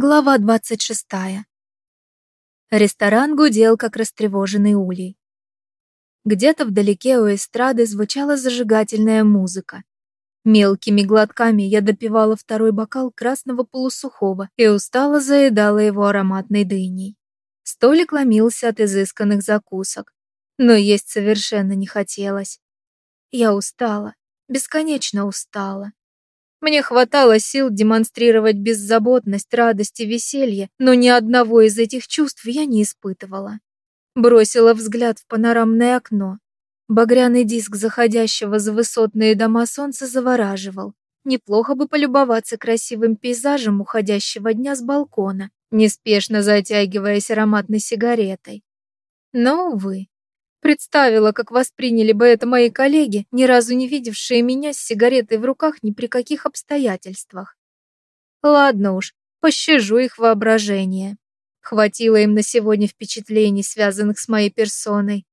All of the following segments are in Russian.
Глава двадцать шестая. Ресторан гудел, как растревоженный улей. Где-то вдалеке у эстрады звучала зажигательная музыка. Мелкими глотками я допивала второй бокал красного полусухого и устало заедала его ароматной дыней. Столик ломился от изысканных закусок, но есть совершенно не хотелось. Я устала, бесконечно устала. Мне хватало сил демонстрировать беззаботность, радость и веселье, но ни одного из этих чувств я не испытывала. Бросила взгляд в панорамное окно. Багряный диск заходящего за высотные дома солнца завораживал. Неплохо бы полюбоваться красивым пейзажем уходящего дня с балкона, неспешно затягиваясь ароматной сигаретой. Но, увы, Представила, как восприняли бы это мои коллеги, ни разу не видевшие меня с сигаретой в руках ни при каких обстоятельствах. Ладно уж, пощажу их воображение. Хватило им на сегодня впечатлений, связанных с моей персоной.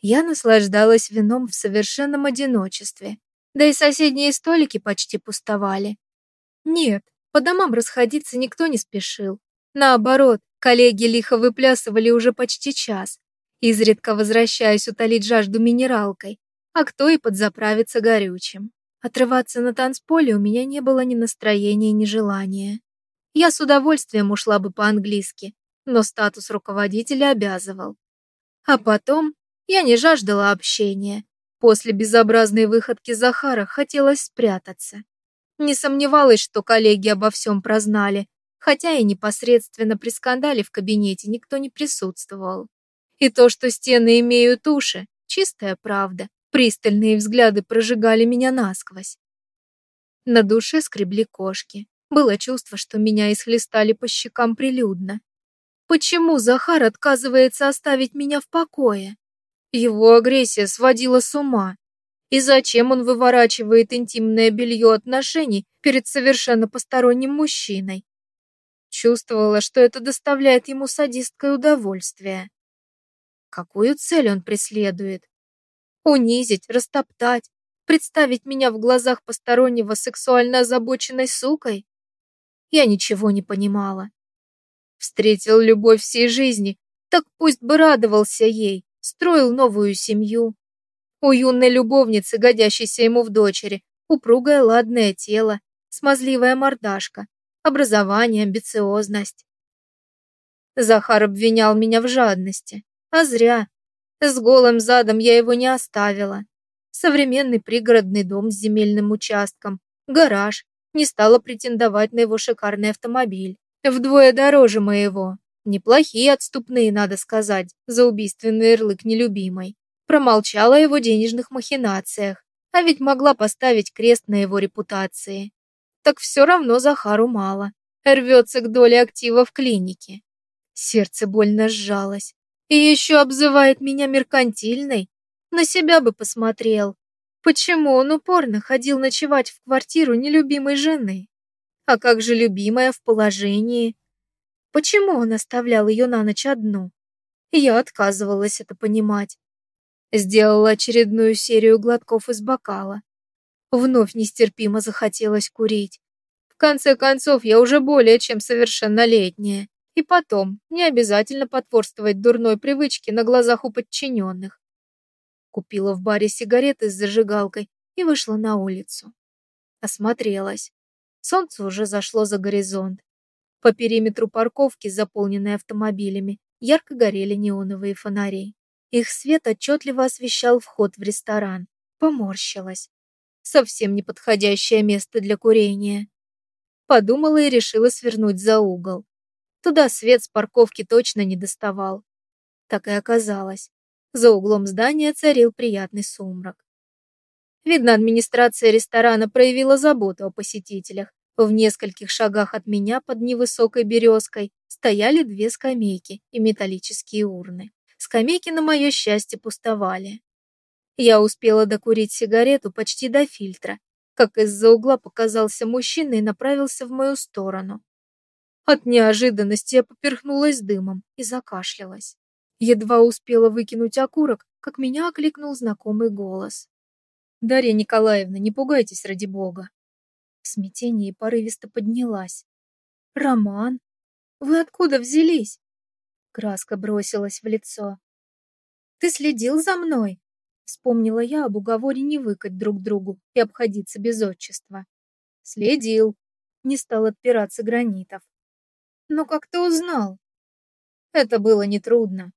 Я наслаждалась вином в совершенном одиночестве, да и соседние столики почти пустовали. Нет, по домам расходиться никто не спешил. Наоборот, коллеги лихо выплясывали уже почти час, изредка возвращаясь утолить жажду минералкой, а кто и подзаправиться горючим. Отрываться на танцполе у меня не было ни настроения, ни желания. Я с удовольствием ушла бы по-английски, но статус руководителя обязывал. А потом я не жаждала общения. После безобразной выходки Захара хотелось спрятаться. Не сомневалась, что коллеги обо всем прознали, хотя и непосредственно при скандале в кабинете никто не присутствовал. И то, что стены имеют уши, чистая правда. Пристальные взгляды прожигали меня насквозь. На душе скребли кошки. Было чувство, что меня исхлестали по щекам прилюдно. Почему Захар отказывается оставить меня в покое? Его агрессия сводила с ума. И зачем он выворачивает интимное белье отношений перед совершенно посторонним мужчиной? Чувствовала, что это доставляет ему садистское удовольствие. Какую цель он преследует? Унизить, растоптать, представить меня в глазах постороннего сексуально озабоченной сукой? Я ничего не понимала. Встретил любовь всей жизни, так пусть бы радовался ей, строил новую семью. У юной любовницы, годящейся ему в дочери, упругое ладное тело, смазливая мордашка, образование, амбициозность. Захар обвинял меня в жадности. А зря. С голым задом я его не оставила. Современный пригородный дом с земельным участком, гараж. Не стала претендовать на его шикарный автомобиль. Вдвое дороже моего. Неплохие отступные, надо сказать, за убийственный ярлык нелюбимой. Промолчала о его денежных махинациях, а ведь могла поставить крест на его репутации. Так все равно Захару мало. Рвется к доле актива в клинике. Сердце больно сжалось. И еще обзывает меня меркантильной. На себя бы посмотрел. Почему он упорно ходил ночевать в квартиру нелюбимой жены? А как же любимая в положении? Почему он оставлял ее на ночь одну? Я отказывалась это понимать. Сделала очередную серию глотков из бокала. Вновь нестерпимо захотелось курить. В конце концов, я уже более чем совершеннолетняя. И потом, не обязательно потворствовать дурной привычке на глазах у подчиненных. Купила в баре сигареты с зажигалкой и вышла на улицу. Осмотрелась. Солнце уже зашло за горизонт. По периметру парковки, заполненной автомобилями, ярко горели неоновые фонари. Их свет отчетливо освещал вход в ресторан. Поморщилась. Совсем неподходящее место для курения. Подумала и решила свернуть за угол. Туда свет с парковки точно не доставал. Так и оказалось. За углом здания царил приятный сумрак. Видно, администрация ресторана проявила заботу о посетителях. В нескольких шагах от меня под невысокой березкой стояли две скамейки и металлические урны. Скамейки, на мое счастье, пустовали. Я успела докурить сигарету почти до фильтра, как из-за угла показался мужчина и направился в мою сторону. От неожиданности я поперхнулась дымом и закашлялась. Едва успела выкинуть окурок, как меня окликнул знакомый голос. «Дарья Николаевна, не пугайтесь ради бога!» В смятении порывисто поднялась. «Роман? Вы откуда взялись? Краска бросилась в лицо. Ты следил за мной? Вспомнила я об уговоре не выкать друг другу и обходиться без отчества. Следил. Не стал отпираться Гранитов. Но как ты узнал? Это было нетрудно.